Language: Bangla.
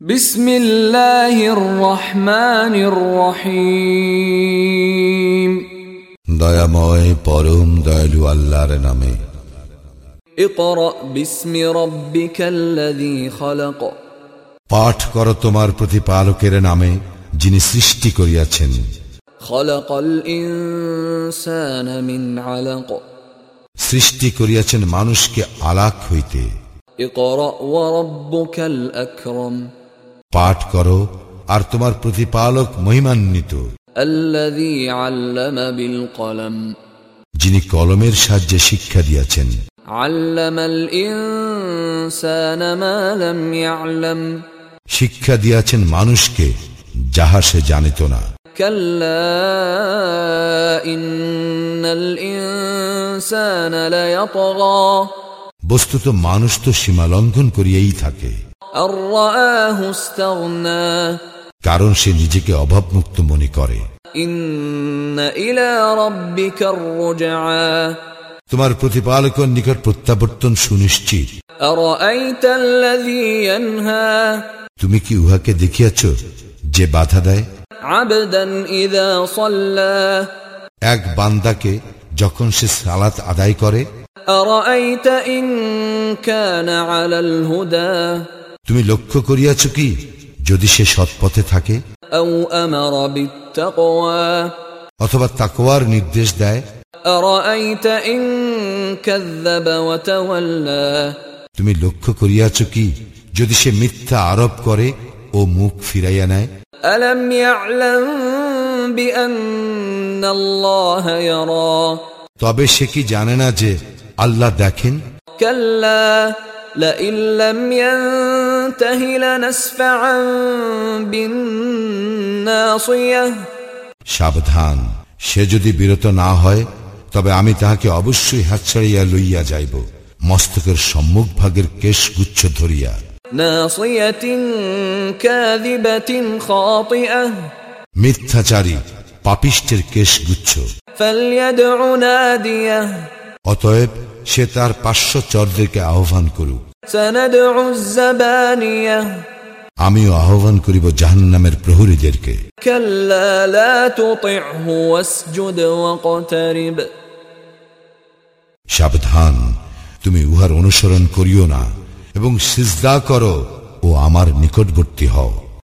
بسم الله الرحمن الرحيم দয়াময় পরম দয়ালু আল্লাহর নামে اقرأ باسم ربك الذي خلق পাঠ করো তোমার প্রতিপালকের নামে যিনি সৃষ্টি করিয়াছেন خلق الإنسان من علق সৃষ্টি করিয়াছেন মানুষকে আলাক হইতে اقرأ وربك الأكرم পাঠ করো আর তোমার প্রতিপালক মহিমান্বিত। যিনি কলমের সাহায্যে শিক্ষা দিয়েছেন। শিক্ষা দিয়াছেন মানুষকে যাহা সে জানিত না। বস্তুত মানুষ তো সীমা লঙ্ঘন করিয়েই থাকে। কারণ সে নিজেকে অভাবমুক্ত মনে করে إن إلى ربك الرجعى তোমার প্রতিপালকের নিকট প্রত্যাবর্তন সুনিশ্চিত أرأيت الذي ينهى তুমি কি উহাকে দেখিয়াছ যে বাধা দেয় عبدا إذا صلى এক বান্দাকে যখন সে সালাত আদায় করে أرأيت إن كان على الهدى তুমি লক্ষ্য করিয়াছ কি? যদি সে সৎপথে থাকে অথবা তাকোয়ার নির্দেশ দেয় তুমি লক্ষ্য করিয়াছ কি? যদি সে মিথ্যা আরোপ করে ও মুখ ফিরাইয়া নেয় তবে সে কি জানে না যে আল্লাহ দেখেন? কাল্লা সাবধান। সে যদি বিরত না হয় তবে আমি তাহাকে অবশ্যই হাত ছাড়িয়া লইয়া যাইব মস্তকের সম্মুখ ভাগের কেশগুচ্ছ ধরিয়া। মিথ্যাচারী পাপিষ্টের কেশগুচ্ছ। অতএব সে তার পার্শ্বচরদেরকে আহ্বান করুক। আমি আহ্বান করিব জাহান জাহান্নামের প্রহরীদেরকে। সাবধান তুমি উহার অনুসরণ করিও না এবং সিজদা করো ও আমার নিকটবর্তী হও।